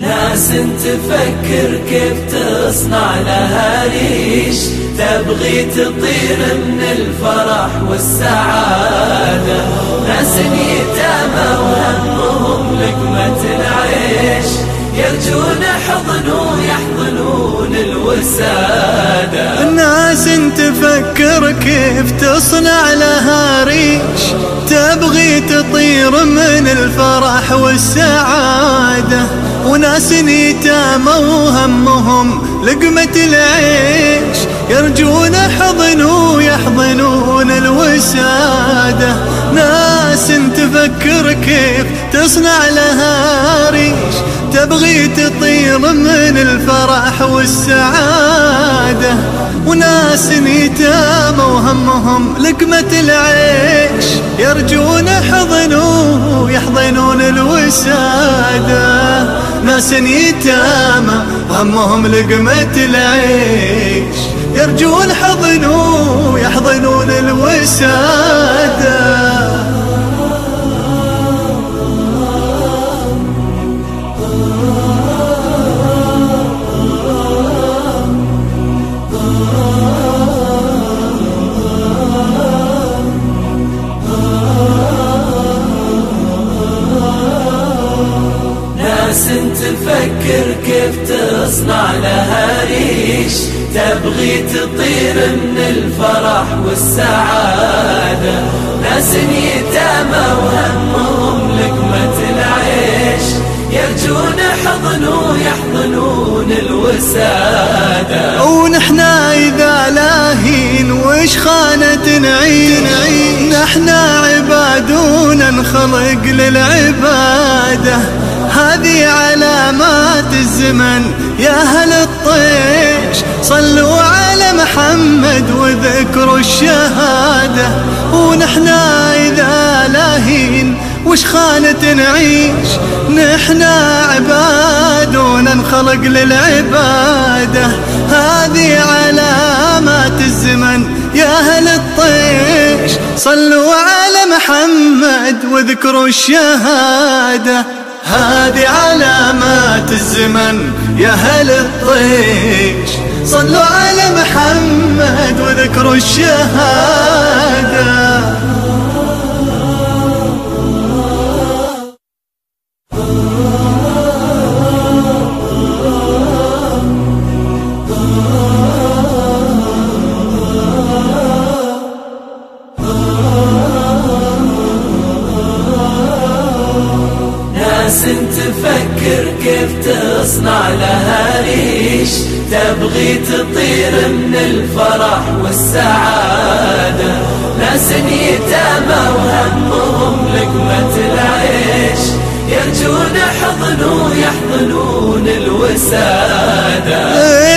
ناس تفكر كيف تصنع لها ريش. تبغي تطير من الفرح والسعادة. ناس يتامى وهمهم لقمة العيش. يرجون حضن ويحضنون الوسادة. الناس تفكر كيف تصنع لها ريش. تبغي تطير من الفرح والسعادة. وناس يتامى وهمهم لقمة العيش يرجون حضن ويحضنون الوسادة. ناس تفكر كيف تصنع لها ريش تبغي تطير من الفرح والسعادة. وناس يتامى وهمهم لقمة العيش يرجون حضن ويحضنون الوسادة. ناس يتامى همهم لقمة العيش يرجون حضن ويحضنون الوسادة. ناس تفكر كيف تصنع لها ريش. تبغي تطير من الفرح والسعادة. ناس يتامى وهمهم لقمة العيش يرجون حضن ويحضنون الوسادة. ونحنا إذا لاهين وش خانة نعيش؟ نحنا عبادون نخلق للعبادة. هذه علامات الزمن يا أهل الطيش صلوا على محمد وذكروا الشهادة. ونحنا إذا لاهين وش خانة نعيش؟ نحنا عباد وننخلق للعبادة. هذه علامات الزمن يا أهل الطيش صلوا على محمد واذكروا الشهادة. هذه علامات الزمن يا أهل الطيش. صلوا على محمد واذكروا الشهادة. تفكر كيف تصنع لها ريش. تبغي تطير من الفرح والسعادة. ناس يتامى وهمهم لقمة العيش. يرجون حضن ويحضنون الوسادة.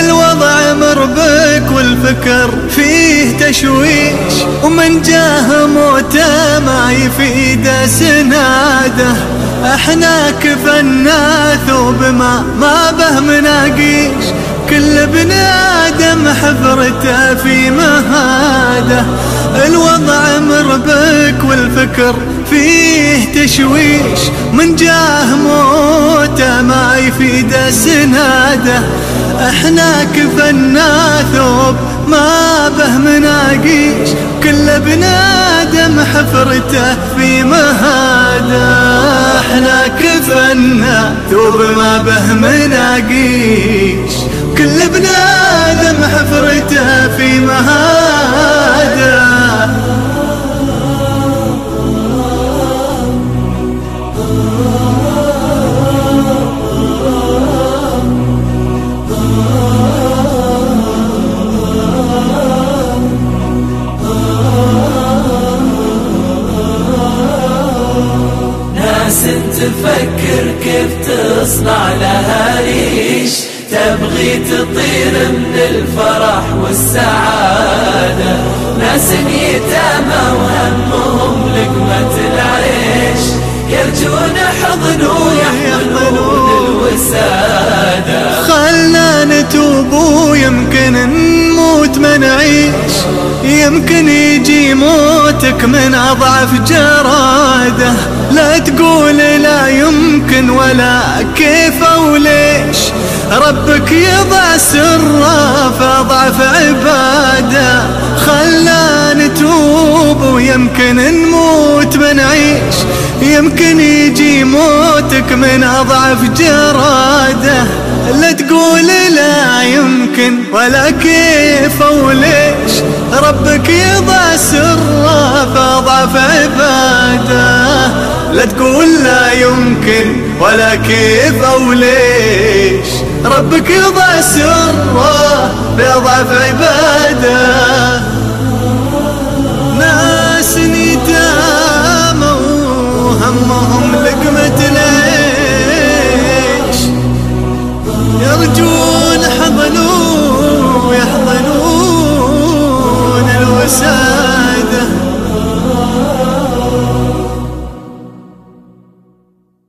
الوضع مربك والفكر فيه تشويش. ومن جاه موته ما يفيد سناده إحنا كفنا ثوب ما ما به مناقيش كل ابن آدم حفرته في مهاده. الوضع مربك والفكر فيه تشويش. من جاه موته ما يفيد سناده؟ إحنا كفنا ثوب ما به مناقيش. كل ابن آدم حفرته في مهاده. إحنا كفنا ثوب ما به مناقيش. كل ابن آدم حفرته في مهاده. كيف تصنع لها ريش تبغي تطير من الفرح والسعادة. ناس يتامى وهمهم لقمة يمكن يجي موتك من أضعف جراده. لا تقول لا يمكن ولا كيف أو ليش. ربك يضع سره في أضعف عباده. خلا نتوب ويمكن نموت بنعيش يمكن يجي موتك من أضعف جراده. لا تقول لا يمكن ولا كيف أو ليش ربك يضع سره في أضعف عباده. لا تقول لا يمكن ولا كيف أو ليش ربك يضع سره في أضعف عباده.